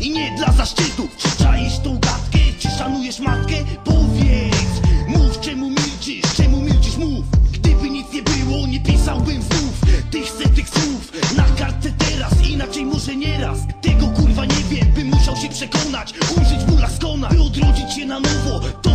i nie dla zaszczytu. Czy czaisz tą gadkę, czy szanujesz matkę? Powiedz, mów czemu milczysz, czemu milczysz, mów. Gdyby nic nie było, nie pisałbym znów Tych setek słów. Na kartce teraz Inaczej może nieraz Tego kurwa nie wiem, bym musiał się przekonać Umrzeć w skona, by odrodzić się na nowo To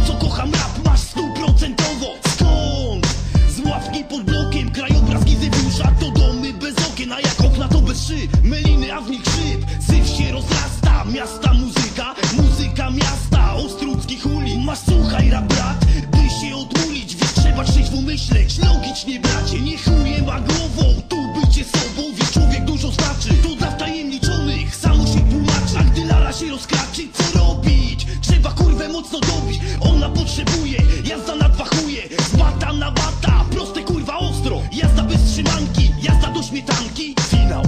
miasta muzyka, muzyka miasta. Ostruckich ulic, masz słuchaj rap brat. By się odmulić, więc trzeba trzeźwo myśleć. Logić nie bracie, nie chuje ma głową. Tu bycie sobą, wie człowiek dużo znaczy. To dla wtajemniczonych, samo się tłumaczy. A gdy lala się rozkraczy, co robić? Trzeba kurwę mocno dobić, ona potrzebuje Jazda na dwa chuje, z bata na bata Proste kurwa ostro, jazda bez trzymanki Jazda do śmietanki, finał.